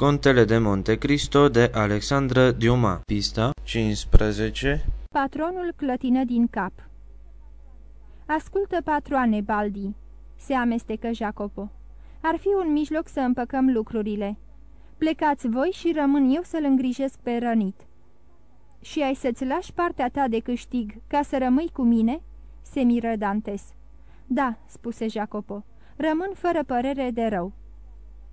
Contele de Monte Cristo de Alexandra Diuma Pista 15 Patronul clătină din cap Ascultă, patroane, Baldi, se amestecă Jacopo. Ar fi un mijloc să împăcăm lucrurile. Plecați voi și rămân eu să-l îngrijesc pe rănit. Și ai să-ți lași partea ta de câștig ca să rămâi cu mine?" se miră Dantes. Da," spuse Jacopo, rămân fără părere de rău."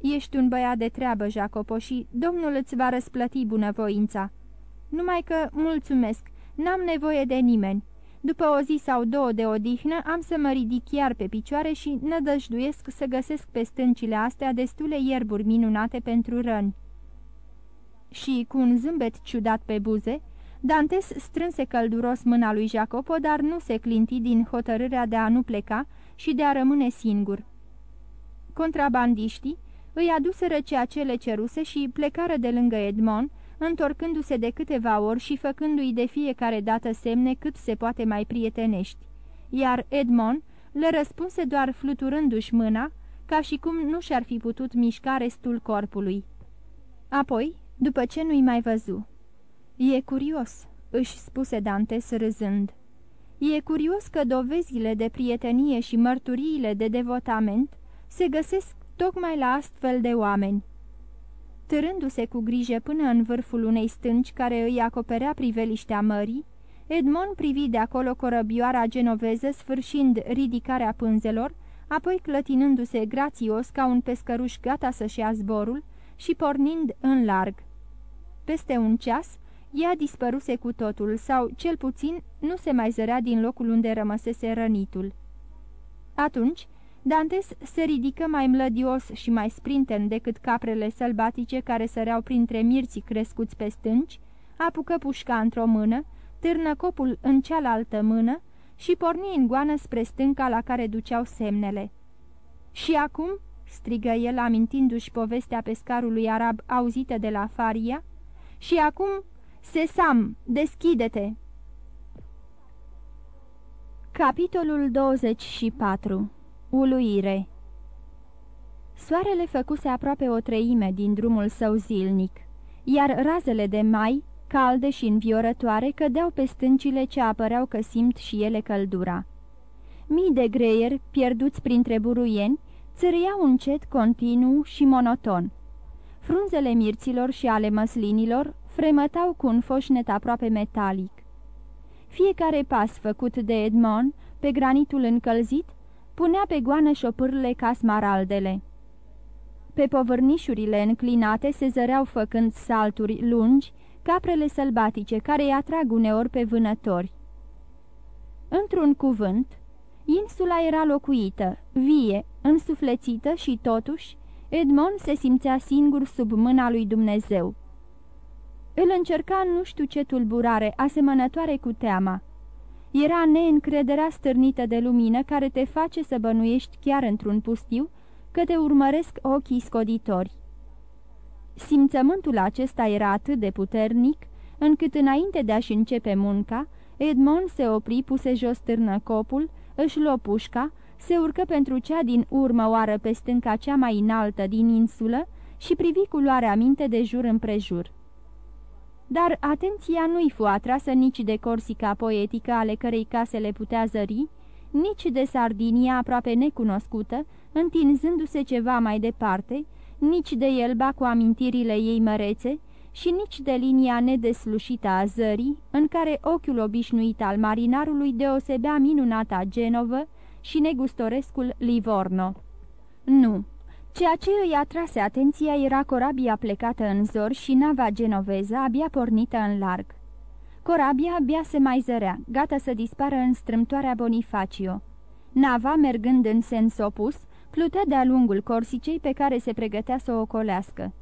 Ești un băiat de treabă, Jacopo, și domnul îți va răsplăti bunăvoința. Numai că, mulțumesc, n-am nevoie de nimeni. După o zi sau două de odihnă, am să mă ridic chiar pe picioare și nădăjduiesc să găsesc pe stâncile astea destule ierburi minunate pentru răni. Și, cu un zâmbet ciudat pe buze, Dantes strânse călduros mâna lui Jacopo, dar nu se clinti din hotărârea de a nu pleca și de a rămâne singur. Contrabandiștii îi aduseră ceea ce le ceruse și plecară de lângă Edmond, întorcându-se de câteva ori și făcându-i de fiecare dată semne cât se poate mai prietenești. Iar Edmond le răspunse doar fluturându-și mâna, ca și cum nu și-ar fi putut mișca restul corpului. Apoi, după ce nu-i mai văzu. E curios," își spuse Dantes râzând. E curios că dovezile de prietenie și mărturiile de devotament se găsesc tocmai la astfel de oameni. Târându-se cu grijă până în vârful unei stânci care îi acoperea priveliștea mării, Edmond privi de acolo corăbioara genoveză sfârșind ridicarea pânzelor, apoi clătinându-se grațios ca un pescăruș gata să-și ia zborul și pornind în larg. Peste un ceas, ea dispăruse cu totul sau, cel puțin, nu se mai zărea din locul unde rămăsese rănitul. Atunci, Dantes se ridică mai mlădios și mai sprinten decât caprele sălbatice care săreau printre mirții crescuți pe stânci, apucă pușca într-o mână, târnă copul în cealaltă mână și porni în goană spre stânca la care duceau semnele. Și acum?" strigă el amintindu-și povestea pescarului arab auzită de la Faria, și acum, Sesam, deschide-te!" Capitolul 24 Uluire Soarele făcuse aproape o treime din drumul său zilnic, iar razele de mai, calde și înviorătoare, cădeau pe stâncile ce apăreau că simt și ele căldura. Mii de greieri, pierduți printre buruieni, țârâiau încet, continuu și monoton. Frunzele mirților și ale măslinilor fremătau cu un foșnet aproape metalic. Fiecare pas făcut de Edmond, pe granitul încălzit, punea pe goană șopârle ca smaraldele. Pe povărnișurile înclinate se zăreau făcând salturi lungi, caprele sălbatice care îi atrag uneori pe vânători. Într-un cuvânt, insula era locuită, vie, însuflețită și totuși, Edmond se simțea singur sub mâna lui Dumnezeu. Îl încerca nu știu ce tulburare, asemănătoare cu teama. Era neîncrederea stârnită de lumină care te face să bănuiești chiar într-un pustiu că te urmăresc ochii scoditori. Simțământul acesta era atât de puternic, încât înainte de a-și începe munca, Edmond se opri, puse jos târnă copul, își luă pușca, se urcă pentru cea din urmă oară pe stânca cea mai înaltă din insulă și privi cu luarea minte de jur împrejur dar atenția nu-i fu atrasă nici de Corsica poetică ale cărei case le putea zări, nici de Sardinia aproape necunoscută, întinzându-se ceva mai departe, nici de Elba cu amintirile ei mărețe și nici de linia nedeslușită a zării, în care ochiul obișnuit al marinarului deosebea minunata Genovă și negustorescul Livorno. Nu, Ceea ce îi atrase atenția era corabia plecată în zor și nava genoveză abia pornită în larg. Corabia abia se mai zărea, gata să dispară în strâmtoarea Bonifacio. Nava, mergând în sens opus, plutea de-a lungul corsicei pe care se pregătea să o ocolească.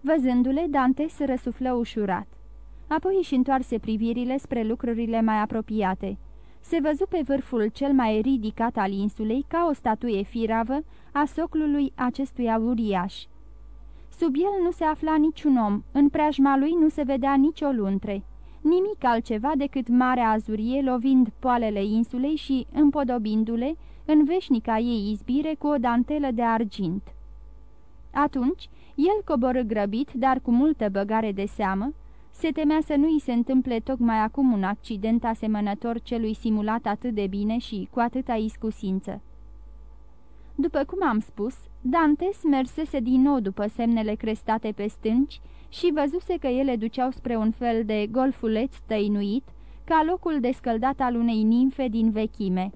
Văzându-le, Dante se răsuflă ușurat. Apoi își întoarse privirile spre lucrurile mai apropiate se văzu pe vârful cel mai ridicat al insulei ca o statuie firavă a soclului acestuia uriaș. Sub el nu se afla niciun om, în preajma lui nu se vedea nicio luntre, nimic altceva decât marea azurie lovind poalele insulei și împodobindu-le în veșnica ei izbire cu o dantelă de argint. Atunci, el coborâ grăbit, dar cu multă băgare de seamă, se temea să nu îi se întâmple tocmai acum un accident asemănător celui simulat atât de bine și cu atâta iscusință. După cum am spus, Dantes mersese din nou după semnele crestate pe stânci și văzuse că ele duceau spre un fel de golfuleț tăinuit, ca locul descăldat al unei nimfe din vechime.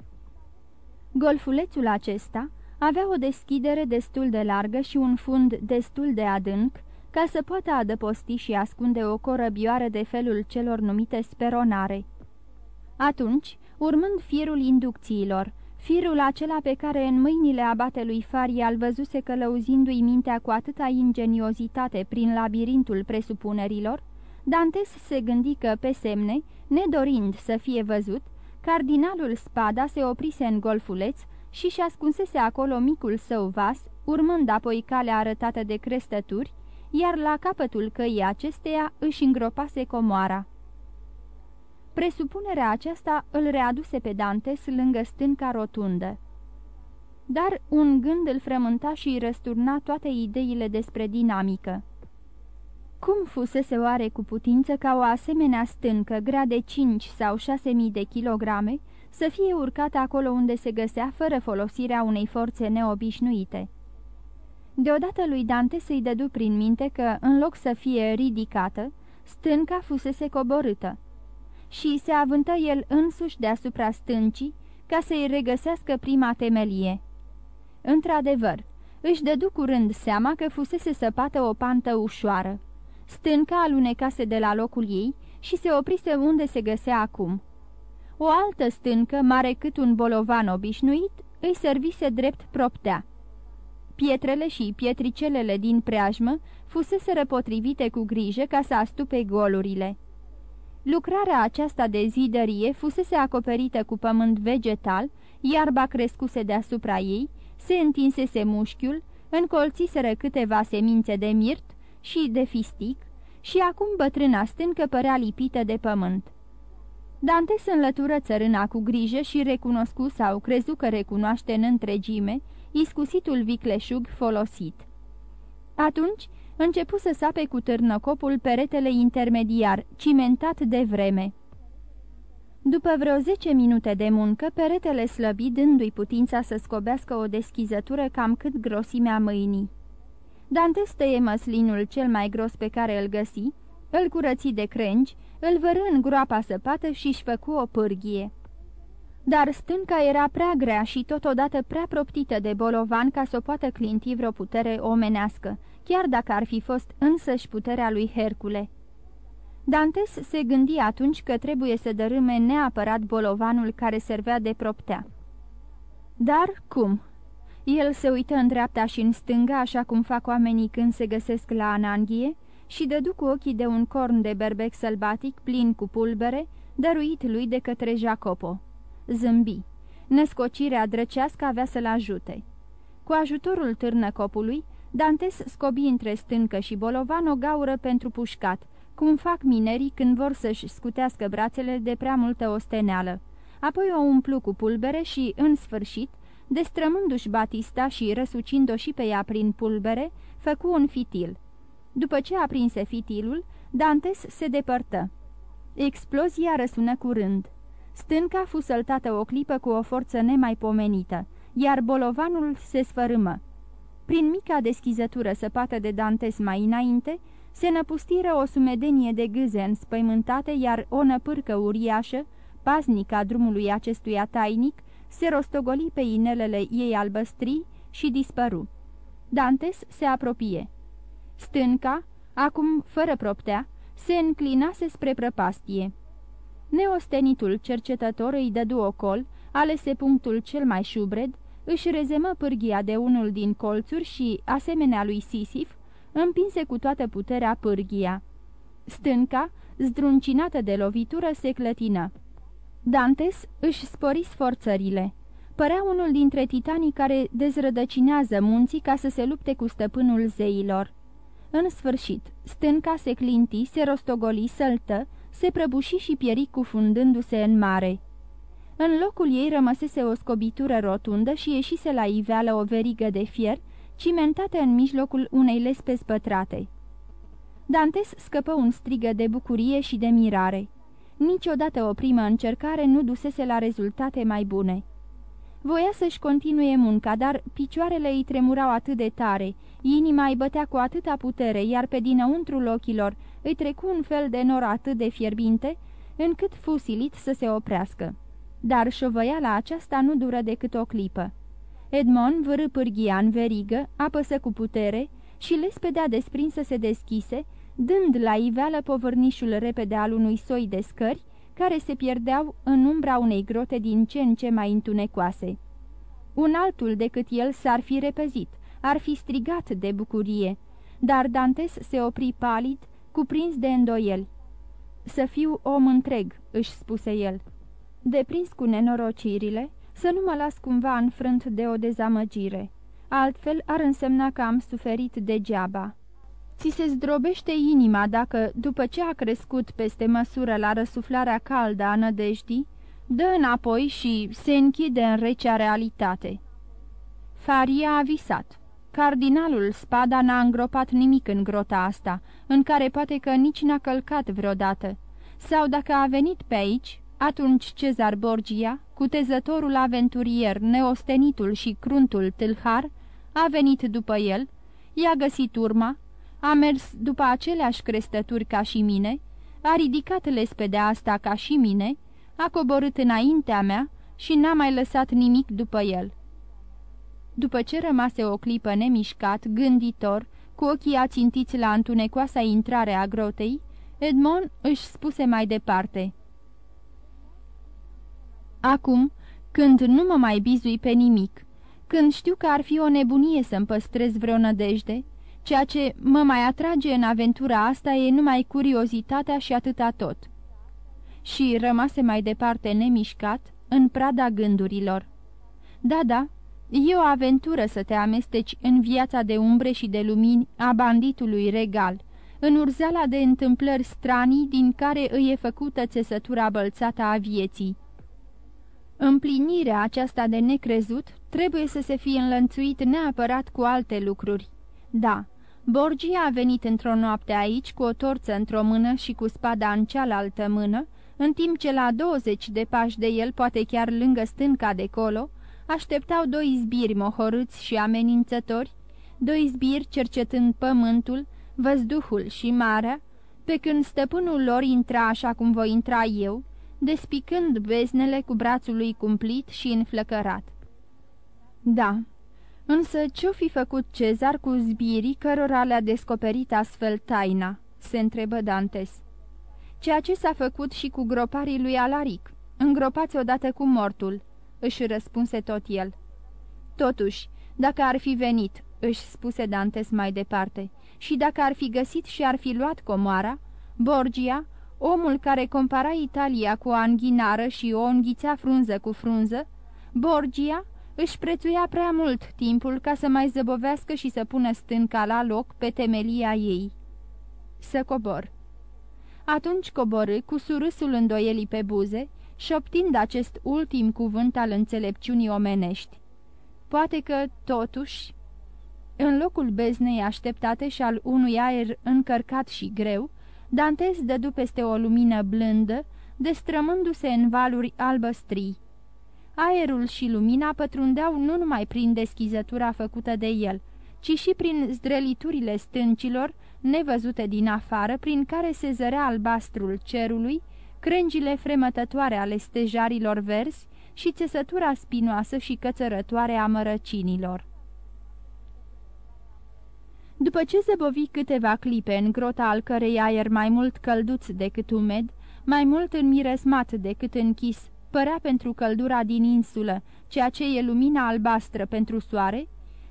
Golfulețul acesta avea o deschidere destul de largă și un fund destul de adânc, ca să poată adăposti și ascunde o corăbioară de felul celor numite speronare. Atunci, urmând firul inducțiilor, firul acela pe care în mâinile abatelui Faria al văzuse călăuzindu-i mintea cu atâta ingeniozitate prin labirintul presupunerilor, Dantes se gândi că, pe semne, nedorind să fie văzut, cardinalul Spada se oprise în golfuleț și-și ascunsese acolo micul său vas, urmând apoi calea arătată de crestături, iar la capătul căii acesteia își îngropase comoara. Presupunerea aceasta îl readuse pe Dantes lângă stânca rotundă. Dar un gând îl frământa și îi răsturna toate ideile despre dinamică. Cum fusese oare cu putință ca o asemenea stâncă, grea de 5 sau 6 mii de kilograme, să fie urcată acolo unde se găsea fără folosirea unei forțe neobișnuite? Deodată lui Dante să-i dădu prin minte că, în loc să fie ridicată, stânca fusese coborâtă. Și se avântă el însuși deasupra stâncii ca să-i regăsească prima temelie. Într-adevăr, își dădu curând seama că fusese săpată o pantă ușoară. Stânca alunecase de la locul ei și se oprise unde se găsea acum. O altă stâncă, mare cât un bolovan obișnuit, îi servise drept proptea. Pietrele și pietricelele din preajmă fusese potrivite cu grijă ca să astupe golurile. Lucrarea aceasta de zidărie fusese acoperită cu pământ vegetal, iarba crescuse deasupra ei, se întinsese mușchiul, încolțiseră câteva semințe de mirt și de fistic și acum bătrâna stâncă părea lipită de pământ. Dante se înlătură țărâna cu grijă și recunoscu sau crezu că recunoaște în întregime iscusitul vicleșug folosit. Atunci începu să sape cu târnăcopul peretele intermediar, cimentat de vreme. După vreo zece minute de muncă, peretele slăbi dându-i putința să scobească o deschizătură cam cât grosimea mâinii. Dante stăie măslinul cel mai gros pe care îl găsi, îl curăți de crengi, îl vără în groapa săpată și-și făcu o pârghie. Dar stânca era prea grea și totodată prea proptită de bolovan ca să o poată clinti vreo putere omenească, chiar dacă ar fi fost însăși puterea lui Hercule. Dantes se gândi atunci că trebuie să dărâme neapărat bolovanul care servea de proptea. Dar cum? El se uită în dreapta și în stânga, așa cum fac oamenii când se găsesc la ananghie, și dădu cu ochii de un corn de berbec sălbatic plin cu pulbere, dăruit lui de către Jacopo. Zâmbi. Născocirea drăcească avea să-l ajute. Cu ajutorul târnăcopului, Dantes scobi între stâncă și bolovan o gaură pentru pușcat, cum fac minerii când vor să-și scutească brațele de prea multă osteneală. Apoi o umplu cu pulbere și, în sfârșit, destrămându-și Batista și răsucind-o și pe ea prin pulbere, făcu un fitil. După ce aprinse fitilul, Dantes se depărtă. Explozia răsună curând. Stânca fu săltată o clipă cu o forță nemaipomenită, iar bolovanul se sfărâmă. Prin mica deschizătură săpată de Dantes mai înainte, se năpustiră o sumedenie de gâze înspăimântate, iar o năpârcă uriașă, paznica drumului acestuia tainic, se rostogoli pe inelele ei albăstrii și dispăru. Dantes se apropie. Stânca, acum fără proptea, se înclinase spre prăpastie. Neostenitul cercetător îi dădu ocol, alese punctul cel mai șubred, își rezemă pârghia de unul din colțuri și, asemenea lui Sisif, împinse cu toată puterea pârghia. Stânca, zdruncinată de lovitură, se clătină. Dantes își spori sforțările. Părea unul dintre titanii care dezrădăcinează munții ca să se lupte cu stăpânul zeilor. În sfârșit, stânca se clinti, se rostogoli, săltă, se prăbuși și pieri cufundându-se în mare. În locul ei rămăsese o scobitură rotundă și ieșise la iveală o verigă de fier, cimentate în mijlocul unei lespe spătrate. Dantes scăpă un strigă de bucurie și de mirare. Niciodată o primă încercare nu dusese la rezultate mai bune. Voia să-și continue munca, dar picioarele îi tremurau atât de tare, inima îi bătea cu atâta putere, iar pe dinăuntrul ochilor îi trecu un fel de nor atât de fierbinte, încât fu silit să se oprească. Dar șovăiala aceasta nu dură decât o clipă. Edmond vârâ pârghia în verigă, apăsă cu putere și lespedea desprinsă se deschise, dând la iveală povărnișul repede al unui soi de scări, care se pierdeau în umbra unei grote din ce în ce mai întunecoase. Un altul decât el s-ar fi repezit, ar fi strigat de bucurie, dar Dantes se opri palid, cuprins de îndoieli. Să fiu om întreg," își spuse el. Deprins cu nenorocirile, să nu mă las cumva înfrânt de o dezamăgire. Altfel ar însemna că am suferit degeaba. Ți se zdrobește inima dacă, după ce a crescut peste măsură la răsuflarea caldă a nădejdii, dă înapoi și se închide în recea realitate. Faria a visat. Cardinalul Spada n-a îngropat nimic în grota asta, în care poate că nici n-a călcat vreodată. Sau dacă a venit pe aici, atunci Cezar Borgia, cutezătorul aventurier, neostenitul și cruntul tâlhar, a venit după el, i-a găsit urma, a mers după aceleași crestături ca și mine, a ridicat lespedea asta ca și mine, a coborât înaintea mea și n-a mai lăsat nimic după el. După ce rămase o clipă nemișcat, gânditor, cu ochii ațintiți la întunecoasa intrare a grotei, Edmond își spuse mai departe. Acum, când nu mă mai bizui pe nimic, când știu că ar fi o nebunie să-mi păstrez vreo nădejde, ceea ce mă mai atrage în aventura asta e numai curiozitatea și atâta tot. Și rămase mai departe nemișcat, în prada gândurilor. Da, da, e o aventură să te amesteci în viața de umbre și de lumini a banditului regal, în urzeala de întâmplări stranii din care îi e făcută țesătura bălțată a vieții. Împlinirea aceasta de necrezut trebuie să se fie înlănțuit neapărat cu alte lucruri. Da, Borgia a venit într-o noapte aici cu o torță într-o mână și cu spada în cealaltă mână, în timp ce la 20 de pași de el, poate chiar lângă stânca de colo, așteptau doi zbiri mohorâți și amenințători, doi zbiri cercetând pământul, văzduhul și marea, pe când stăpânul lor intra așa cum voi intra eu, despicând beznele cu brațul lui cumplit și înflăcărat. Da, însă ce-o fi făcut Cezar cu zbirii cărora le-a descoperit astfel taina? se întrebă Dantes. Ceea ce s-a făcut și cu groparii lui Alaric, îngropați odată cu mortul, își răspunse tot el. Totuși, dacă ar fi venit, își spuse Dantes mai departe, și dacă ar fi găsit și ar fi luat comoara, Borgia, omul care compara Italia cu o anghinară și o înghițea frunză cu frunză, Borgia își prețuia prea mult timpul ca să mai zăbovească și să pună stânca la loc pe temelia ei. Să cobor. Atunci coborâ cu surâsul îndoielii pe buze, șoptind acest ultim cuvânt al înțelepciunii omenești. Poate că, totuși, în locul beznei așteptate și al unui aer încărcat și greu, Dantes dădu peste o lumină blândă, destrămându-se în valuri albăstrii. Aerul și lumina pătrundeau nu numai prin deschizătura făcută de el, ci și prin zdreliturile stâncilor, nevăzute din afară, prin care se zărea albastrul cerului, crengile fremătătoare ale stejarilor verzi și țesătura spinoasă și cățărătoare a mărăcinilor. După ce zăbovi câteva clipe în grota al cărei aer mai mult călduț decât umed, mai mult înmiresmat decât închis, părea pentru căldura din insulă, ceea ce e lumina albastră pentru soare,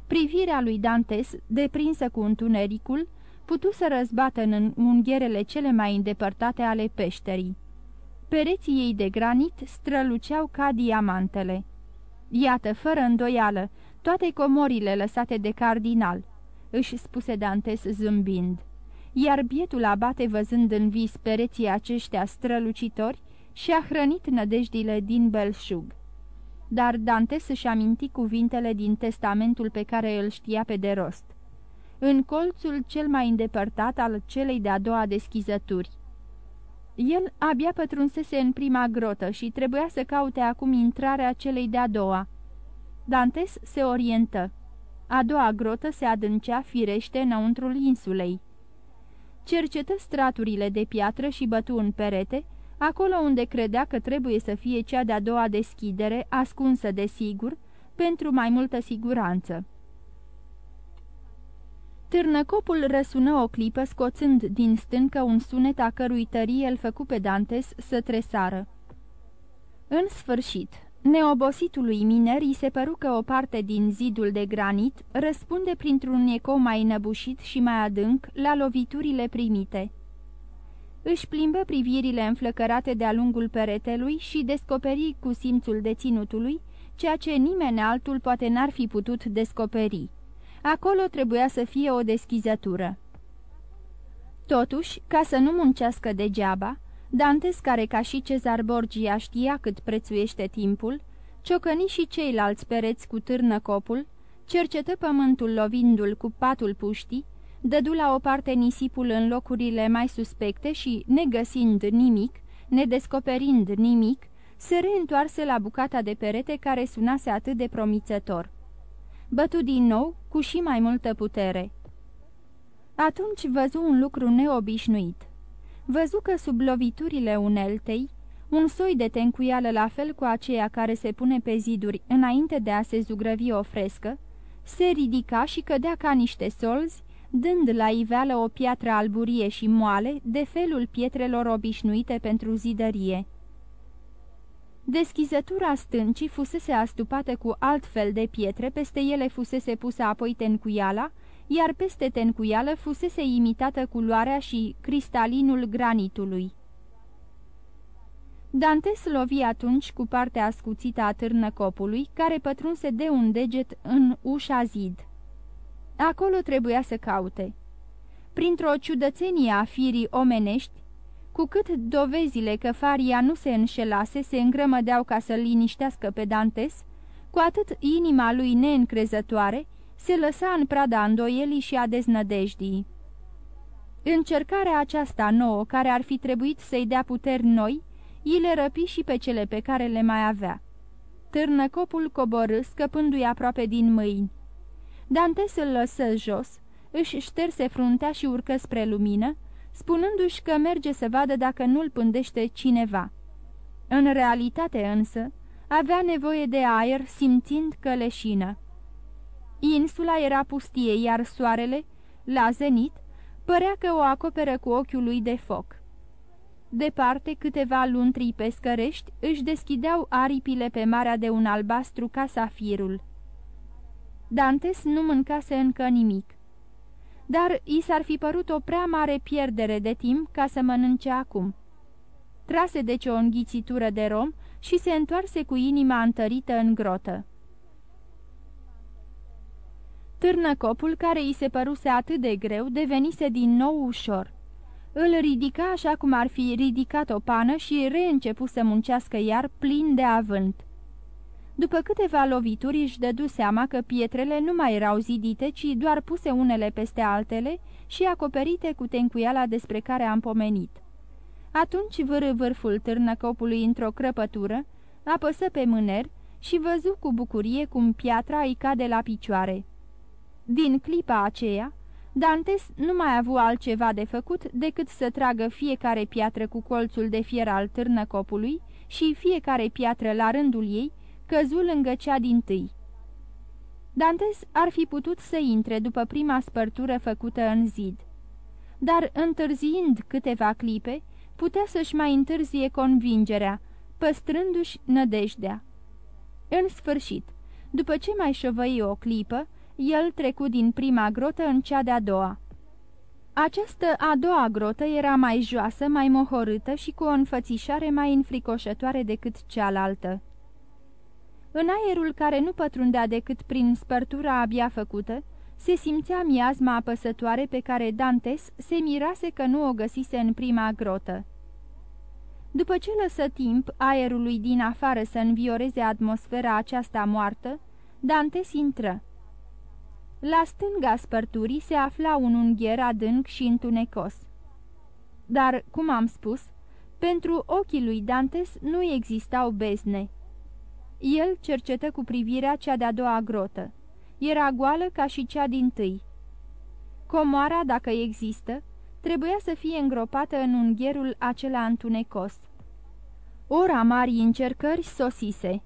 privirea lui Dantes, deprinsă cu întunericul, putu să răzbată în ungherele cele mai îndepărtate ale peșterii. Pereții ei de granit străluceau ca diamantele. Iată, fără îndoială, toate comorile lăsate de cardinal, își spuse Dantes zâmbind. Iar bietul abate văzând în vis pereții aceștia strălucitori și-a hrănit nădejdile din belșug. dar Dantes își aminti cuvintele din testamentul pe care îl știa pe de rost. În colțul cel mai îndepărtat al celei de-a doua deschizături. El abia pătrunsese în prima grotă și trebuia să caute acum intrarea celei de-a doua. Dantes se orientă. A doua grotă se adâncea firește înăuntrul insulei. Cercetă straturile de piatră și bătu în perete, acolo unde credea că trebuie să fie cea de-a doua deschidere, ascunsă de sigur, pentru mai multă siguranță. Târnăcopul răsună o clipă, scoțând din stâncă un sunet a cărui tărie îl făcu pe Dantes să tresară. În sfârșit, neobositului miner îi se păru că o parte din zidul de granit răspunde printr-un eco mai năbușit și mai adânc la loviturile primite. Își plimbă privirile înflăcărate de-a lungul peretelui și descoperi cu simțul deținutului ceea ce nimeni altul poate n-ar fi putut descoperi. Acolo trebuia să fie o deschizătură. Totuși, ca să nu muncească degeaba, Dantes, care ca și Cezar Borgia știa cât prețuiește timpul, ciocăni și ceilalți pereți cu târnă copul, cercetă pământul lovindu-l cu patul puștii, dădu la o parte nisipul în locurile mai suspecte și, negăsind nimic, nedescoperind nimic, se reîntoarse la bucata de perete care sunase atât de promițător. Bătu din nou, cu și mai multă putere. Atunci văzu un lucru neobișnuit. Văzu că sub loviturile uneltei, un soi de tencuială la fel cu aceea care se pune pe ziduri înainte de a se zugrăvi o frescă, se ridica și cădea ca niște solzi, dând la iveală o piatră alburie și moale de felul pietrelor obișnuite pentru zidărie. Deschizătura stâncii fusese astupată cu alt fel de pietre, peste ele fusese pusă apoi tencuiala, iar peste tencuială fusese imitată culoarea și cristalinul granitului. Dantes lovi atunci cu partea ascuțită a târnăcopului, care pătrunse de un deget în ușa zid. Acolo trebuia să caute. Printr-o ciudățenie a firii omenești, cu cât dovezile că Faria nu se înșelase se îngrămădeau ca să-l liniștească pe Dantes, cu atât inima lui neîncrezătoare se lăsa în prada îndoielii și a deznădejdii. Încercarea aceasta nouă, care ar fi trebuit să-i dea puteri noi, îi le răpi și pe cele pe care le mai avea. Târnăcopul coborâ, scăpându-i aproape din mâini. Dantes îl lăsă jos, își șterse fruntea și urcă spre lumină, spunându-și că merge să vadă dacă nu-l pândește cineva. În realitate însă, avea nevoie de aer simțind că leșină. Insula era pustie, iar soarele, la zenit, părea că o acoperă cu ochiul lui de foc. Departe, câteva luntrii pescărești își deschideau aripile pe marea de un albastru ca safirul. Dantes nu mâncase încă nimic dar i s-ar fi părut o prea mare pierdere de timp ca să mănânce acum. Trase deci o înghițitură de rom și se întoarse cu inima întărită în grotă. Târnăcopul, care îi se păruse atât de greu, devenise din nou ușor. Îl ridica așa cum ar fi ridicat o pană și reîncepu să muncească iar plin de avânt. După câteva lovituri își dădu seama că pietrele nu mai erau zidite, ci doar puse unele peste altele și acoperite cu tencuiala despre care am pomenit. Atunci vârâ vârful târnăcopului într-o crăpătură, apăsă pe mâner și văzu cu bucurie cum piatra îi cade la picioare. Din clipa aceea, Dantes nu mai a avut altceva de făcut decât să tragă fiecare piatră cu colțul de fier al târnăcopului și fiecare piatră la rândul ei, căzu lângă cea din tâi. Dantes ar fi putut să intre după prima spărtură făcută în zid. Dar, întârziind câteva clipe, putea să-și mai întârzie convingerea, păstrându-și nădejdea. În sfârșit, după ce mai șovăi o clipă, el trecu din prima grotă în cea de-a doua. Această a doua grotă era mai joasă, mai mohorâtă și cu o înfățișare mai înfricoșătoare decât cealaltă. În aerul care nu pătrundea decât prin spărtura abia făcută, se simțea miasma apăsătoare pe care Dantes se mirase că nu o găsise în prima grotă. După ce lăsă timp aerului din afară să învioreze atmosfera aceasta moartă, Dantes intră. La stânga spărturii se afla un ungher adânc și întunecos. Dar, cum am spus, pentru ochii lui Dantes nu existau bezne. El cercetă cu privirea cea de-a doua grotă. Era goală ca și cea din tâi. Comoara, dacă există, trebuia să fie îngropată în ungherul acela întunecos. Ora marii încercări sosise.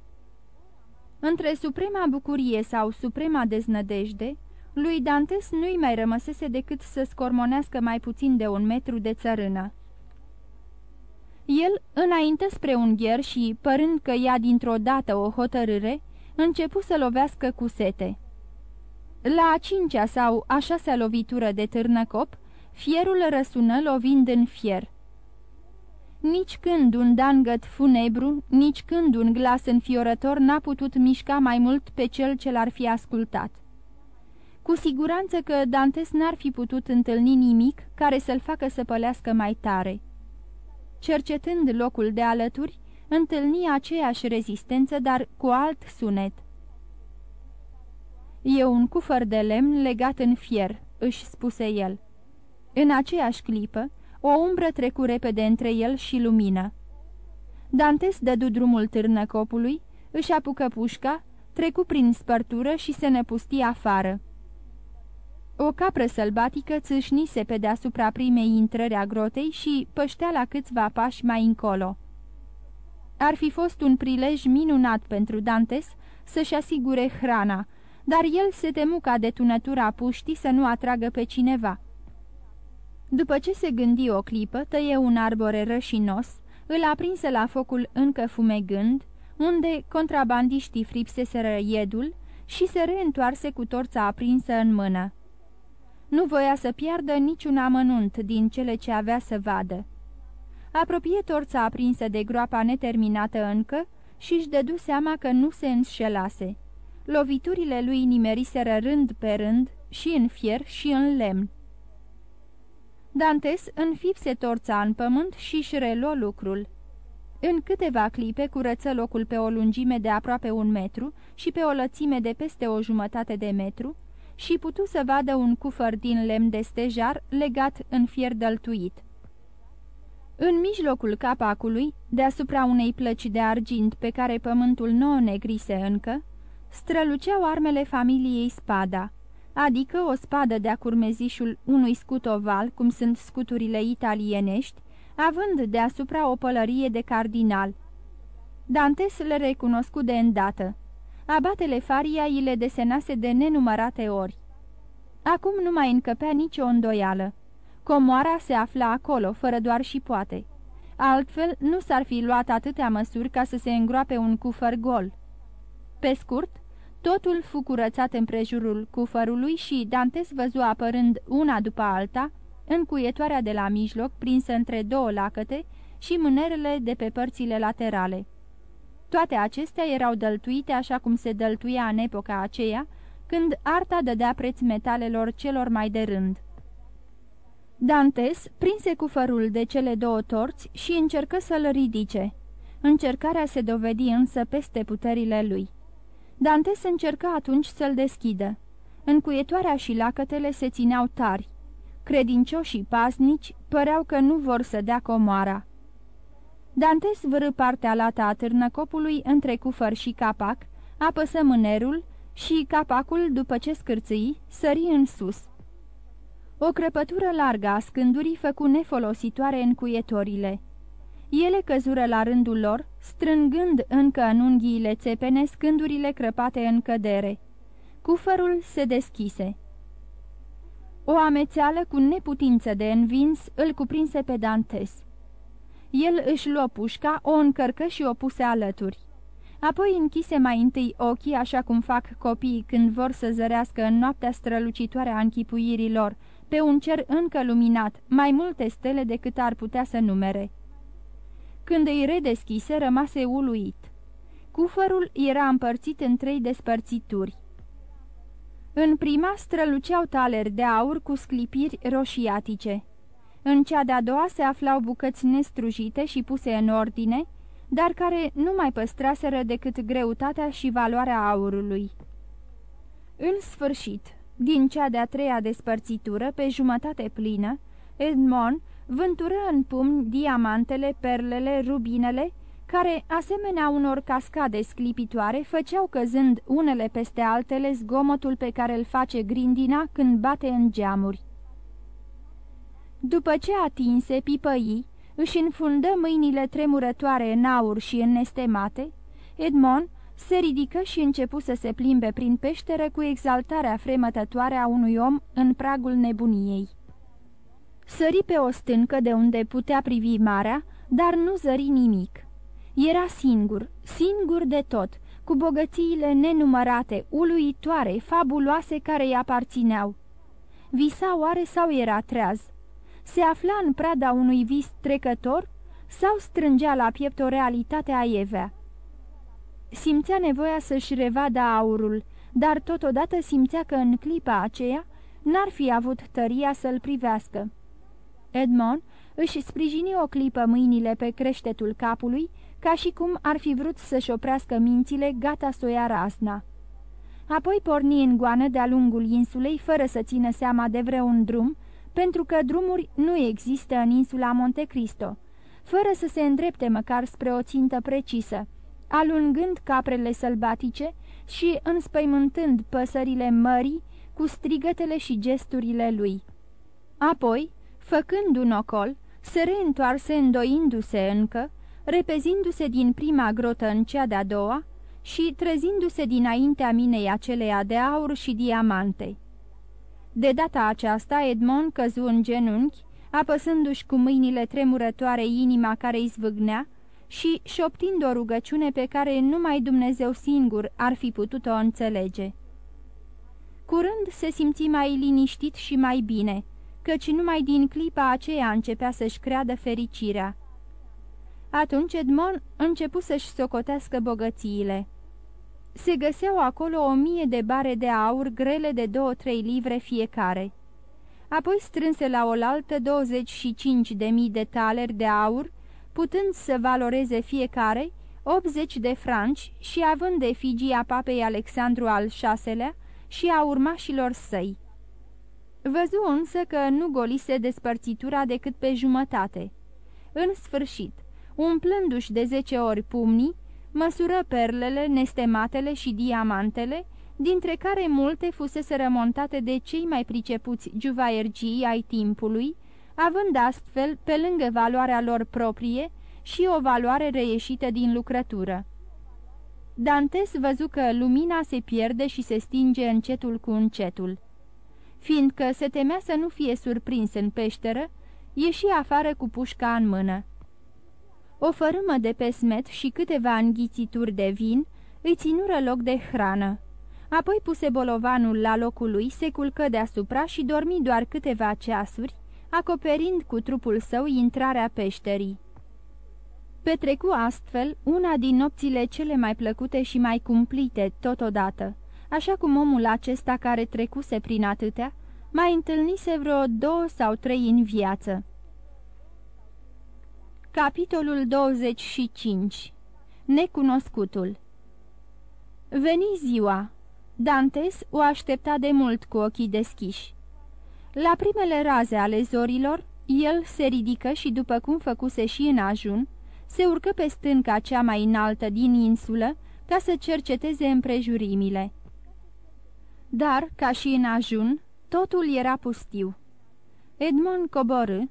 Între suprema bucurie sau suprema deznădejde, lui Dantes nu-i mai rămăsese decât să scormonească mai puțin de un metru de țărână. El înainte spre ungher și, părând că ia dintr-o dată o hotărâre, începu să lovească cu sete. La a cincea sau a șasea lovitură de târnăcop, fierul răsună lovind în fier. Nici când un dangăt funebru, nici când un glas înfiorător n-a putut mișca mai mult pe cel ce l-ar fi ascultat. Cu siguranță că Dantes n-ar fi putut întâlni nimic care să-l facă să pălească mai tare. Cercetând locul de alături, întâlni aceeași rezistență, dar cu alt sunet. E un cufăr de lemn legat în fier," își spuse el. În aceeași clipă, o umbră trecu repede între el și lumină. Dantes dădu drumul târnăcopului, își apucă pușca, trecu prin spărtură și se năpusti afară. O capră sălbatică țâșnise pe deasupra primei intrări a grotei și păștea la câțiva pași mai încolo. Ar fi fost un prilej minunat pentru Dantes să-și asigure hrana, dar el se temu ca detunătura puștii să nu atragă pe cineva. După ce se gândi o clipă, tăie un arbore rășinos, îl aprinse la focul încă fumegând, unde contrabandiștii fripseseră iedul și se reîntoarse cu torța aprinsă în mână. Nu voia să piardă niciun amănunt din cele ce avea să vadă. Apropie torța aprinsă de groapa neterminată încă și își dădu seama că nu se înșelase. Loviturile lui nimeriseră rând pe rând, și în fier și în lemn. Dantes înfipse torța în pământ și își reluă lucrul. În câteva clipe curăță locul pe o lungime de aproape un metru și pe o lățime de peste o jumătate de metru și putu să vadă un cufăr din lemn de stejar legat în fier dăltuit. În mijlocul capacului, deasupra unei plăci de argint pe care pământul nu o negrise încă, străluceau armele familiei Spada, adică o spadă de-a curmezișul unui scut oval, cum sunt scuturile italienești, având deasupra o pălărie de cardinal. Dantes le recunoscu de îndată. Abatele Faria îi le desenase de nenumărate ori. Acum nu mai încăpea nicio îndoială. Comoara se afla acolo, fără doar și poate. Altfel, nu s-ar fi luat atâtea măsuri ca să se îngroape un cufăr gol. Pe scurt, totul fu curățat împrejurul cufărului și Dantes văzu apărând una după alta, încuietoarea de la mijloc, prinsă între două lacăte, și mânerele de pe părțile laterale. Toate acestea erau dăltuite așa cum se dăltuia în epoca aceea, când arta dădea preț metalelor celor mai de rând. Dantes prinse cufărul de cele două torți și încercă să-l ridice. Încercarea se dovedi însă peste puterile lui. Dantes încerca atunci să-l deschidă. Încuietoarea și lacătele se țineau tari. Credincioșii pasnici păreau că nu vor să dea comoara. Dantes vârâ partea lată a târnăcopului între cufăr și capac, apăsă mânerul și capacul, după ce scârțâi, sări în sus. O crăpătură largă a scândurii făcu nefolositoare încuietorile. Ele căzură la rândul lor, strângând încă în unghiile țepene scândurile crăpate în cădere. Cufărul se deschise. O amețeală cu neputință de învins îl cuprinse pe Dantes. El își luă pușca, o încărcă și o puse alături. Apoi închise mai întâi ochii, așa cum fac copiii când vor să zărească în noaptea strălucitoare a închipuirilor, pe un cer încă luminat, mai multe stele decât ar putea să numere. Când îi redeschise, rămase uluit. Cufărul era împărțit în trei despărțituri. În prima străluceau taleri de aur cu sclipiri roșiatice. În cea de-a doua se aflau bucăți nestrujite și puse în ordine, dar care nu mai păstraseră decât greutatea și valoarea aurului. În sfârșit, din cea de-a treia despărțitură, pe jumătate plină, Edmond vântură în pumn diamantele, perlele, rubinele, care, asemenea unor cascade sclipitoare, făceau căzând unele peste altele zgomotul pe care îl face grindina când bate în geamuri. După ce atinse pipăii, își înfundă mâinile tremurătoare în aur și în nestemate, Edmond se ridică și începu să se plimbe prin peșteră cu exaltarea fremătătoare a unui om în pragul nebuniei. Sări pe o stâncă de unde putea privi marea, dar nu zări nimic. Era singur, singur de tot, cu bogățiile nenumărate, uluitoare, fabuloase care îi aparțineau. Visa oare sau era treaz? Se afla în prada unui vis trecător sau strângea la piept o realitate aievea? Simțea nevoia să-și revadă aurul, dar totodată simțea că în clipa aceea n-ar fi avut tăria să-l privească. Edmond își sprijini o clipă mâinile pe creștetul capului, ca și cum ar fi vrut să-și oprească mințile, gata să o ia razna. Apoi porni în goană de-a lungul insulei, fără să țină seama de vreun drum, pentru că drumuri nu există în insula Monte Cristo, fără să se îndrepte măcar spre o țintă precisă, alungând caprele sălbatice și înspăimântând păsările mării cu strigătele și gesturile lui. Apoi, făcând un ocol, se reîntoarse îndoindu-se încă, repezindu-se din prima grotă în cea de-a doua și trezindu-se dinaintea minei aceleia de aur și diamante. De data aceasta, Edmond căzu în genunchi, apăsându-și cu mâinile tremurătoare inima care îi zvâgnea și șoptind o rugăciune pe care numai Dumnezeu singur ar fi putut-o înțelege. Curând se simți mai liniștit și mai bine, căci numai din clipa aceea începea să-și creadă fericirea. Atunci Edmond începu să-și socotească bogățiile. Se găseau acolo o mie de bare de aur grele de două-trei livre fiecare. Apoi strânse la oaltă 25 de mii de taleri de aur, putând să valoreze fiecare 80 de franci și având de figia papei Alexandru al VI-lea și a urmașilor săi. Văzu însă că nu golise despărțitura decât pe jumătate. În sfârșit, umplându-și de zece ori pumnii, măsură perlele, nestematele și diamantele, dintre care multe fusese remontate de cei mai pricepuți juvaiergii ai timpului, având astfel, pe lângă valoarea lor proprie, și o valoare reieșită din lucrătură. Dantes văzu că lumina se pierde și se stinge încetul cu încetul. Fiindcă se temea să nu fie surprins în peșteră, ieși afară cu pușca în mână. O fărâmă de pesmet și câteva înghițituri de vin îi ținură loc de hrană. Apoi puse bolovanul la locul lui, se culcă deasupra și dormi doar câteva ceasuri, acoperind cu trupul său intrarea peșterii. Petrecu astfel una din nopțile cele mai plăcute și mai cumplite totodată, așa cum omul acesta care trecuse prin atâtea, mai întâlnise vreo două sau trei în viață. Capitolul 25 Necunoscutul Veni ziua. Dantes o aștepta de mult cu ochii deschiși. La primele raze ale zorilor, el se ridică și, după cum făcuse și în ajun, se urcă pe stânca cea mai înaltă din insulă ca să cerceteze împrejurimile. Dar, ca și în ajun, totul era pustiu. Edmond coborâ,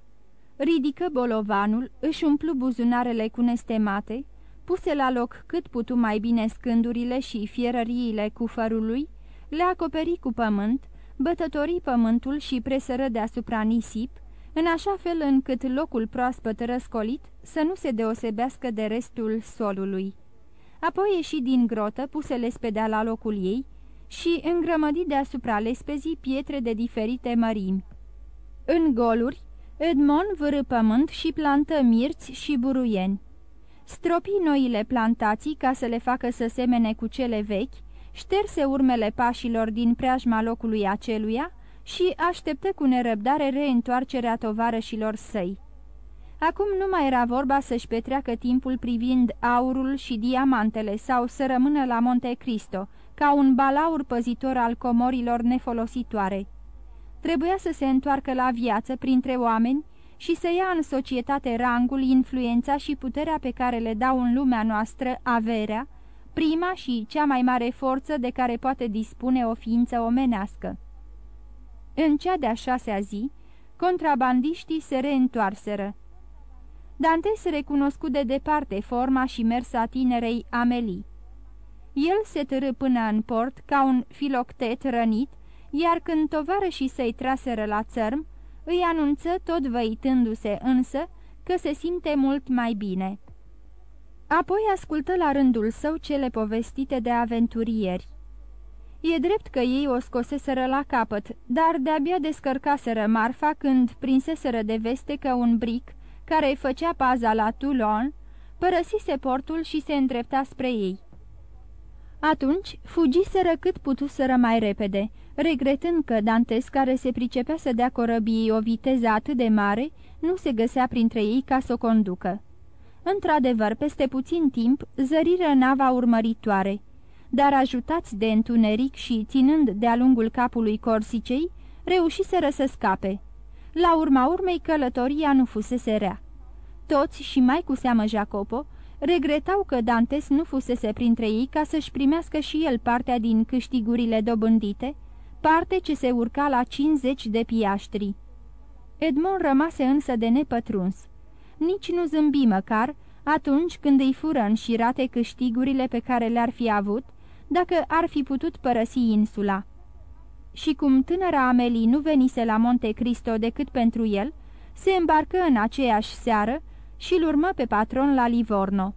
ridică bolovanul, își umplu buzunarele cu nestemate, puse la loc cât putu mai bine scândurile și fierăriile cufărului, le acoperi cu pământ, bătători pământul și presără deasupra nisip, în așa fel încât locul proaspăt răscolit să nu se deosebească de restul solului. Apoi ieși din grotă, puse lespedea la locul ei și îngrămădi deasupra lespezii pietre de diferite mărimi. În goluri, Edmond vârâ pământ și plantă mirți și buruieni. Stropi noile plantații ca să le facă să semene cu cele vechi, șterse urmele pașilor din preajma locului aceluia și așteptă cu nerăbdare reîntoarcerea tovarășilor săi. Acum nu mai era vorba să-și petreacă timpul privind aurul și diamantele sau să rămână la Monte Cristo, ca un balaur păzitor al comorilor nefolositoare. Trebuia să se întoarcă la viață printre oameni și să ia în societate rangul, influența și puterea pe care le dau în lumea noastră averea, prima și cea mai mare forță de care poate dispune o ființă omenească. În cea de-a șasea zi, contrabandiștii se reîntoarseră. Dantes recunoscu de departe forma și mersa tinerei Amelii. El se târâ până în port ca un filoctet rănit, iar când tovarășii săi traseră la țărm, îi anunță, tot văitându-se însă, că se simte mult mai bine. Apoi ascultă la rândul său cele povestite de aventurieri. E drept că ei o scoseseră la capăt, dar de-abia descărcaseră marfa când prinseseră de veste că un bric, care îi făcea paza la Toulon, părăsise portul și se îndrepta spre ei. Atunci fugiseră cât putuseră mai repede, regretând că Dantes, care se pricepea să dea corăbiei o viteză atât de mare, nu se găsea printre ei ca să o conducă. Într-adevăr, peste puțin timp, zăriră nava urmăritoare, dar ajutați de întuneric și ținând de-a lungul capului Corsicei, reușiseră să scape. La urma urmei, călătoria nu fusese rea. Toți, și mai cu seamă Jacopo, regretau că Dantes nu fusese printre ei ca să-și primească și el partea din câștigurile dobândite, parte ce se urca la 50 de piaștri. Edmond rămase însă de nepătruns. Nici nu zâmbi măcar atunci când îi fură înșirate câștigurile pe care le-ar fi avut, dacă ar fi putut părăsi insula. Și cum tânăra Amelie nu venise la Monte Cristo decât pentru el, se îmbarcă în aceeași seară și-l urmă pe patron la Livorno.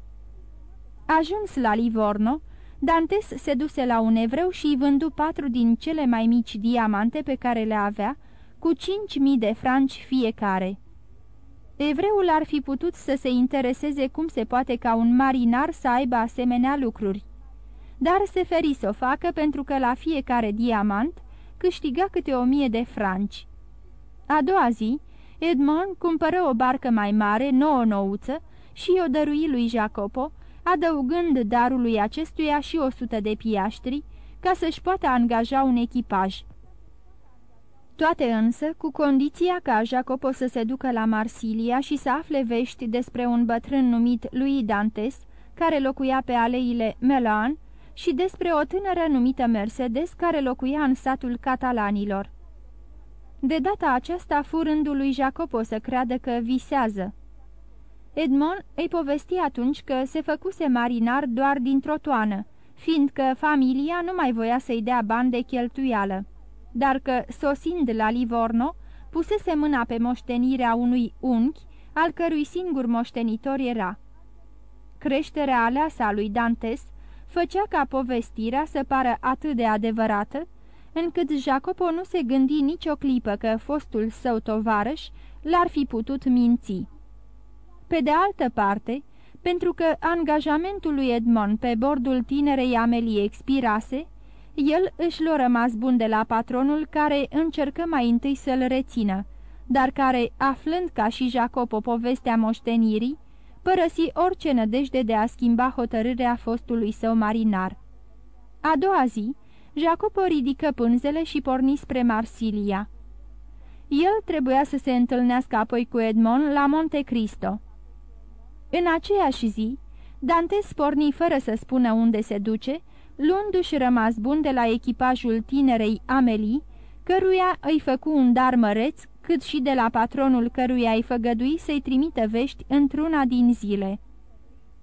Ajuns la Livorno, Dantes se duse la un evreu și îi vându patru din cele mai mici diamante pe care le avea, cu cinci mii de franci fiecare. Evreul ar fi putut să se intereseze cum se poate ca un marinar să aibă asemenea lucruri, dar se feri să o facă pentru că la fiecare diamant câștiga câte o mie de franci. A doua zi, Edmond cumpără o barcă mai mare, nouă nouță, și o dărui lui Jacopo, adăugând darului acestuia și o sută de piaștri, ca să-și poată angaja un echipaj. Toate însă cu condiția ca Jacopo să se ducă la Marsilia și să afle vești despre un bătrân numit lui Dantes, care locuia pe aleile Melan, și despre o tânără numită Mercedes, care locuia în satul catalanilor. De data aceasta fu rândul lui Jacopo să creadă că visează. Edmond îi povesti atunci că se făcuse marinar doar dintr-o toană, fiindcă familia nu mai voia să-i dea bani de cheltuială, dar că, sosind la Livorno, pusese mâna pe moștenirea unui unchi, al cărui singur moștenitor era. Creșterea aleasă a lui Dantes făcea ca povestirea să pară atât de adevărată, încât Jacopo nu se gândi nicio clipă că fostul său tovarăș l-ar fi putut minți. Pe de altă parte, pentru că angajamentul lui Edmond pe bordul tinerei Amelie expirase, el își l-a rămas bun de la patronul care încercă mai întâi să-l rețină, dar care, aflând ca și Jacopo povestea moștenirii, părăsi orice nădejde de a schimba hotărârea fostului său marinar. A doua zi, Jacopo ridică pânzele și porni spre Marsilia. El trebuia să se întâlnească apoi cu Edmond la Monte Cristo. În aceeași zi, Dantes porni fără să spună unde se duce, luându-și rămas bun de la echipajul tinerei Amelie, căruia îi făcu un dar măreț, cât și de la patronul căruia îi făgădui să-i trimită vești într-una din zile.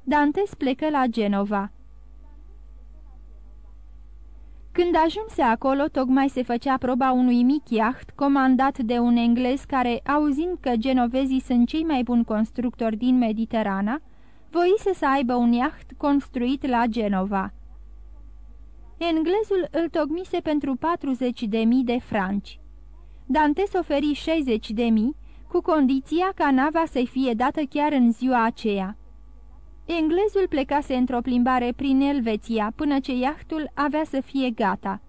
Dantes plecă la Genova. Când ajunse acolo, tocmai se făcea proba unui mic iaht comandat de un englez care, auzind că genovezii sunt cei mai buni constructori din Mediterana, voise să aibă un iaht construit la Genova. Englezul îl tocmise pentru 40.000 de mii de franci. Dantes oferi 60 de mii, cu condiția ca nava să-i fie dată chiar în ziua aceea. Englezul plecase într-o plimbare prin Elveția până ce iahtul avea să fie gata.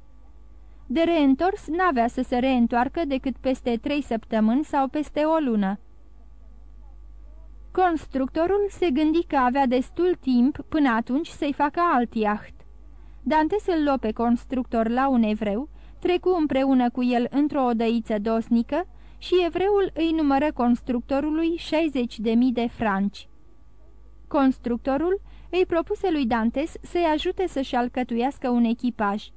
De reîntors n-avea să se reîntoarcă decât peste trei săptămâni sau peste o lună. Constructorul se gândi că avea destul timp până atunci să-i facă alt iaht. Dantes îl luă pe constructor la un evreu, trecu împreună cu el într-o odăiță dosnică și evreul îi numără constructorului 60.000 de franci. Constructorul îi propuse lui Dantes să-i ajute să-și alcătuiască un echipaj.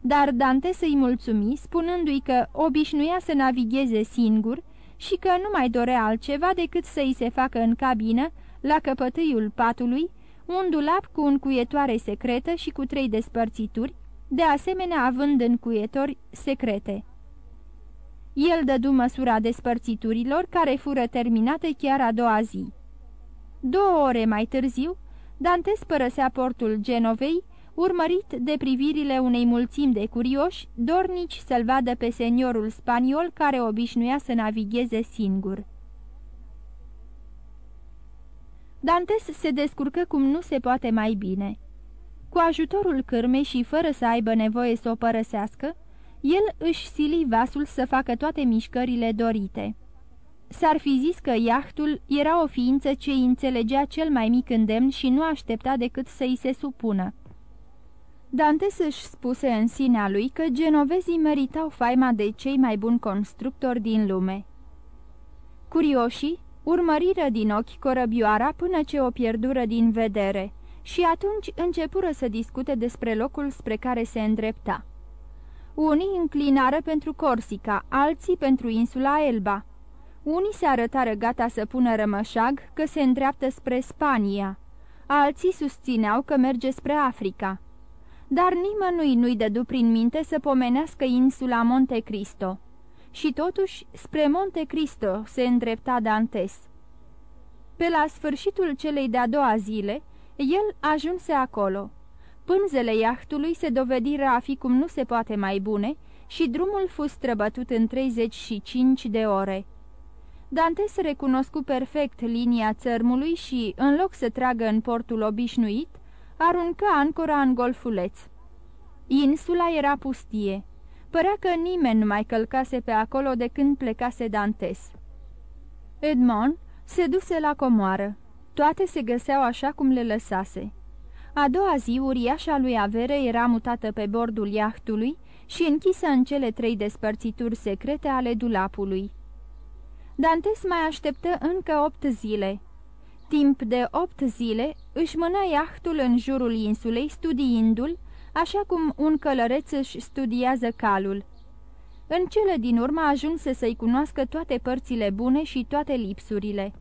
Dar Dantes îi mulțumi, spunându-i că obișnuia să navigheze singur și că nu mai dorea altceva decât să-i se facă în cabină, la căpătâiul patului, un dulap cu încuietoare secretă și cu trei despărțituri, de asemenea având încuietori secrete. El dădu măsura despărțiturilor, care fură terminate chiar a doua zi. Două ore mai târziu, Dantes părăsea portul Genovei, urmărit de privirile unei mulțimi de curioși, dornici să-l vadă pe seniorul spaniol care obișnuia să navigheze singur. Dantes se descurcă cum nu se poate mai bine. Cu ajutorul cârmei și fără să aibă nevoie să o părăsească, el își sili vasul să facă toate mișcările dorite. S-ar fi zis că iahtul era o ființă ce îi înțelegea cel mai mic îndemn și nu aștepta decât să îi se supună. Dantes își spuse în sinea lui că genovezii meritau faima de cei mai buni constructori din lume. Curioșii urmăriră din ochi corăbioara până ce o pierdură din vedere și atunci începură să discute despre locul spre care se îndrepta. Unii înclinară pentru Corsica, alții pentru insula Elba. Unii se arătară gata să pună rămășag că se îndreaptă spre Spania. Alții susțineau că merge spre Africa. Dar nimănui nu-i dădu prin minte să pomenească insula Monte Cristo. Și totuși, spre Monte Cristo se îndrepta Dantes. Pe la sfârșitul celei de-a doua zile, el ajunse acolo. Pânzele iahtului se dovediră a fi cum nu se poate mai bune și drumul fu străbătut în 35 de ore. Dantes recunoscu perfect linia țărmului și, în loc să tragă în portul obișnuit, aruncă ancora în golfuleț. Insula era pustie. Părea că nimeni nu mai călcase pe acolo de când plecase Dantes. Edmond se duse la comoară. Toate se găseau așa cum le lăsase. A doua zi, uriașa lui avere era mutată pe bordul iahtului și închisă în cele trei despărțituri secrete ale dulapului. Dantes mai așteptă încă opt zile. Timp de opt zile își mână iahtul în jurul insulei, studiindu-l, așa cum un călăreț își studiază calul. În cele din urmă ajunse să-i cunoască toate părțile bune și toate lipsurile.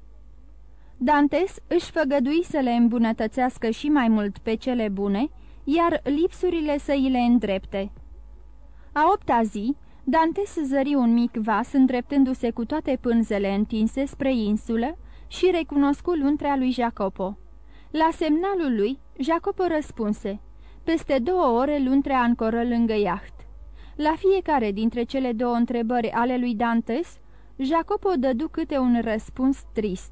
Dantes își făgădui să le îmbunătățească și mai mult pe cele bune, iar lipsurile să îi le îndrepte. A opta zi, Dantes zări un mic vas îndreptându-se cu toate pânzele întinse spre insulă și recunoscu luntrea lui Jacopo. La semnalul lui, Jacopo răspunse. Peste două ore luntrea ancoră lângă iaht. La fiecare dintre cele două întrebări ale lui Dantes, Jacopo dădu câte un răspuns trist.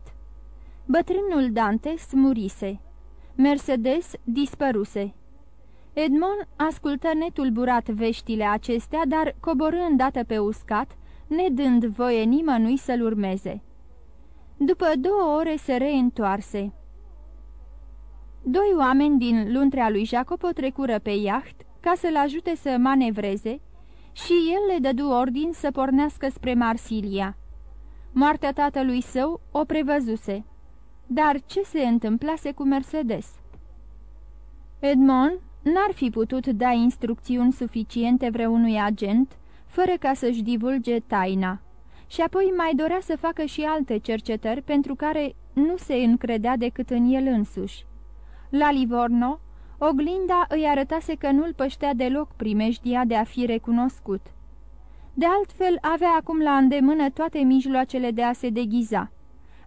Bătrânul Dantes murise. Mercedes dispăruse. Edmond ascultă netulburat veștile acestea, dar coborâ îndată pe uscat, nedând voie nimănui să-l urmeze. După două ore se reîntoarse. Doi oameni din luntrea lui Jacopo trecură pe iaht ca să-l ajute să manevreze și el le dădu ordin să pornească spre Marsilia. Moartea tatălui său o prevăzuse. Dar ce se întâmplase cu Mercedes? Edmond n-ar fi putut da instrucțiuni suficiente vreunui agent, fără ca să-și divulge taina. Și apoi mai dorea să facă și alte cercetări pentru care nu se încredea decât în el însuși. La Livorno, oglinda îi arătase că nu-l păștea deloc primejdia de a fi recunoscut. De altfel, avea acum la îndemână toate mijloacele de a se deghiza.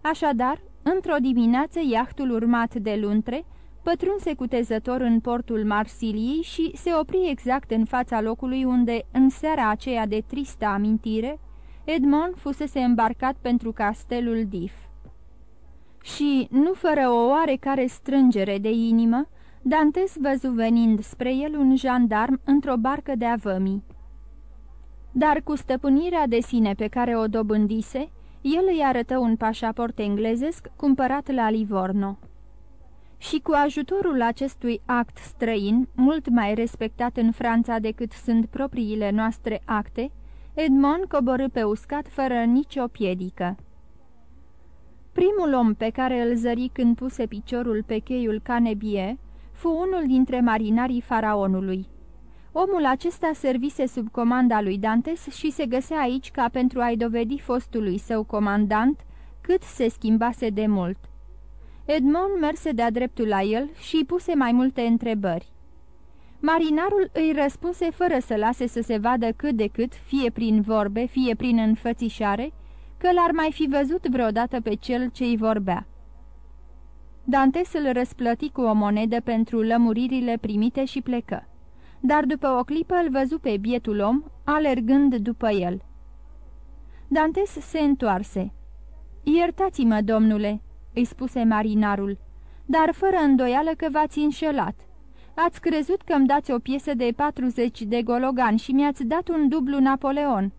Așadar, într-o dimineață, iahtul urmat de luntre, pătrunse cutezător în portul Marsiliei și se opri exact în fața locului unde, în seara aceea de tristă amintire, Edmond fusese îmbarcat pentru castelul Dif. Și, nu fără o oarecare strângere de inimă, Dantes văzu venind spre el un jandarm într-o barcă de avămii. Dar cu stăpânirea de sine pe care o dobândise, el îi arătă un pașaport englezesc cumpărat la Livorno. Și cu ajutorul acestui act străin, mult mai respectat în Franța decât sunt propriile noastre acte, Edmond coborâ pe uscat fără nicio piedică. Primul om pe care îl zări când puse piciorul pe cheiul Canebie fu unul dintre marinarii faraonului. Omul acesta servise sub comanda lui Dantes și se găsea aici ca pentru a-i dovedi fostului său comandant cât se schimbase de mult. Edmond merse de-a dreptul la el și îi puse mai multe întrebări. Marinarul îi răspunse fără să lase să se vadă cât de cât, fie prin vorbe, fie prin înfățișare, că l-ar mai fi văzut vreodată pe cel ce îi vorbea. Dantes îl răsplăti cu o monedă pentru lămuririle primite și plecă. Dar după o clipă îl văzu pe bietul om, alergând după el. Dantes se întoarse. Iertați-mă, domnule," îi spuse marinarul, dar fără îndoială că v-ați înșelat. Ați crezut că îmi dați o piesă de 40 de gologan și mi-ați dat un dublu Napoleon."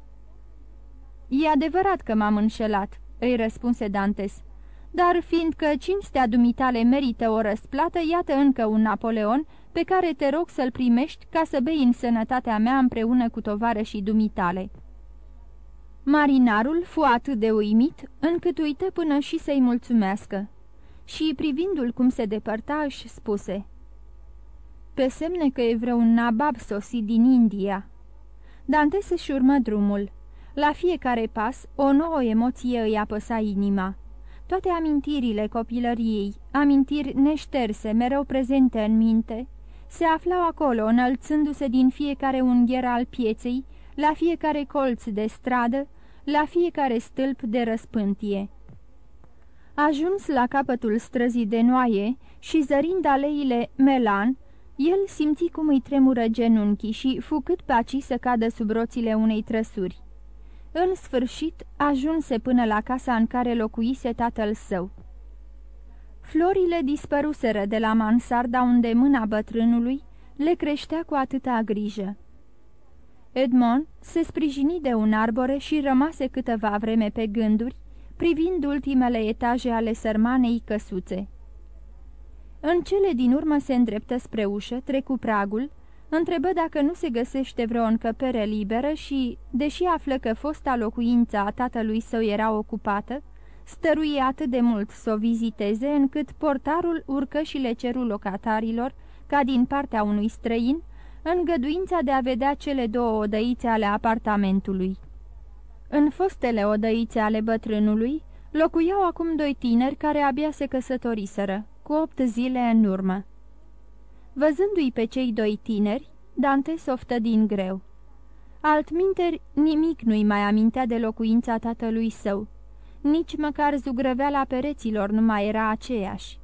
E adevărat că m-am înșelat," îi răspunse Dantes, dar fiindcă cinstea dumitale merită o răsplată, iată încă un Napoleon pe care te rog să-l primești ca să bei în sănătatea mea împreună cu și dumitale." Marinarul fu atât de uimit, încât uită până și să-i mulțumească. Și, privindu-l cum se depărta, își spuse, Pe semne că e vreun nabab sosit din India." Dante se-și urmă drumul. La fiecare pas, o nouă emoție îi apăsa inima. Toate amintirile copilăriei, amintiri neșterse, mereu prezente în minte, se aflau acolo, înălțându-se din fiecare ungher al pieței, la fiecare colț de stradă, la fiecare stâlp de răspântie. Ajuns la capătul străzii de noaie și zărind aleile Melan, el simți cum îi tremură genunchii și fu cât paci să cadă sub roțile unei trăsuri. În sfârșit, ajunse până la casa în care locuise tatăl său. Florile dispăruseră de la mansarda unde mâna bătrânului le creștea cu atâta grijă. Edmond se sprijini de un arbore și rămase câteva vreme pe gânduri, privind ultimele etaje ale sărmanei căsuțe. În cele din urmă se îndreptă spre ușă, trecu pragul, întrebă dacă nu se găsește vreo încăpere liberă și, deși află că fosta locuință a tatălui său era ocupată, stăruie atât de mult să o viziteze încât portarul urcă și le ceru locatarilor, ca din partea unui străin, îngăduința de a vedea cele două odăițe ale apartamentului. În fostele odăițe ale bătrânului locuiau acum doi tineri care abia se căsătoriseră, cu opt zile în urmă. Văzându-i pe cei doi tineri, Dante softă din greu. Altminteri, nimic nu-i mai amintea de locuința tatălui său. Nici măcar zugrăveala pereților nu mai era aceeași.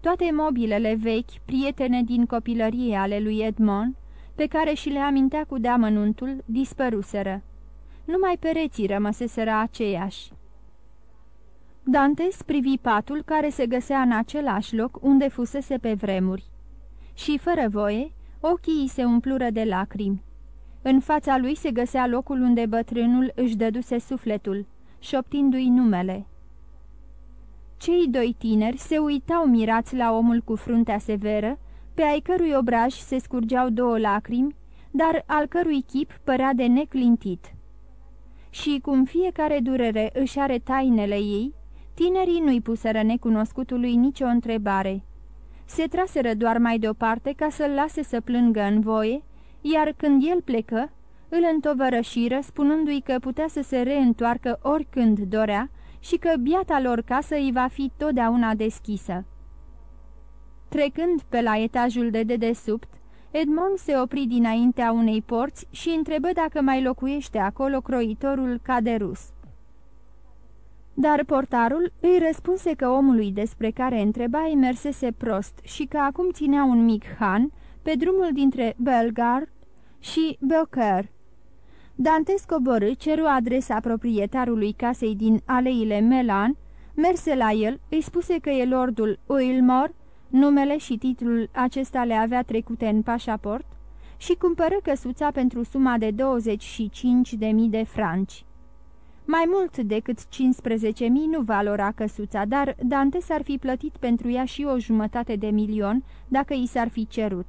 Toate mobilele vechi, prietene din copilărie ale lui Edmond, pe care și le amintea cu deamănuntul, dispăruseră. Numai pereții rămăseseră aceiași. Dantes privi patul care se găsea în același loc unde fusese pe vremuri. Și, fără voie, ochii îi se umplură de lacrimi. În fața lui se găsea locul unde bătrânul își dăduse sufletul, șoptindu-i numele. Cei doi tineri se uitau mirați la omul cu fruntea severă, pe ai cărui obraj se scurgeau două lacrimi, dar al cărui chip părea de neclintit. Și cum fiecare durere își are tainele ei, tinerii nu-i puseră necunoscutului nicio întrebare. Se traseră doar mai deoparte ca să-l lase să plângă în voie, iar când el plecă, îl întovărășiră, spunându-i că putea să se reîntoarcă oricând dorea și că biata lor casă îi va fi totdeauna deschisă. Trecând pe la etajul de dedesubt, Edmond se opri dinaintea unei porți și întrebă dacă mai locuiește acolo croitorul Caderus. Dar portarul îi răspunse că omului despre care întreba îi mersese prost și că acum ținea un mic han pe drumul dintre Belgard și Beaucaire. Dante scoborâ, ceru adresa proprietarului casei din aleile Melan, merse la el, îi spuse că e lordul Oilmore, numele și titlul acesta le avea trecute în pașaport, și cumpără căsuța pentru suma de 25.000 de franci. Mai mult decât 15.000 nu valora căsuța, dar Dante s-ar fi plătit pentru ea și o jumătate de milion dacă i s-ar fi cerut.